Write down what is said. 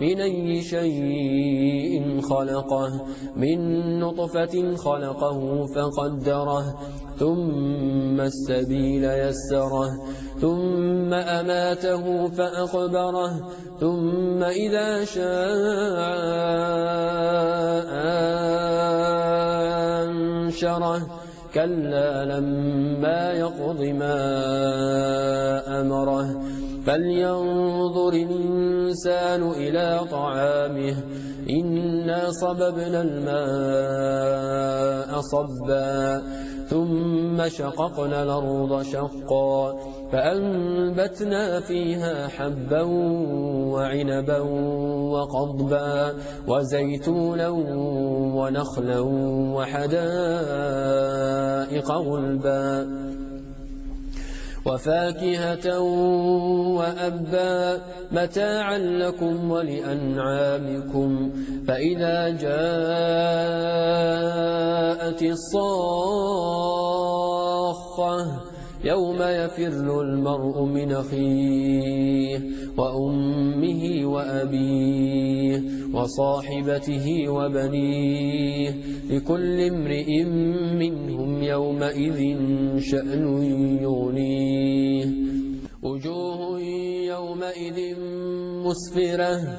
من أي شيء خلقه من نطفة خلقه فقدره ثم السبيل يسره ثم أماته فأقبره ثم إذا شاء أنشره. كلا لما يقض ما أمره. فلينظر الإنسان إلى طعامه. إنا صببنا الماء صبا. ثم شققنا الأرض شقا. فأنبتنا فيها حبا وعنبا وقضبا وزيتونا ونخلا وحدائق غلبا وفاكهة وأبا متاعا لكم ولأنعامكم فإذا جاءت الصاخة يوم يفر المرء من أخيه وأمه وأبيه وصاحبته وبنيه لكل امرئ منهم يومئذ شأن يغنيه. وجوه يومئذ مسفرة.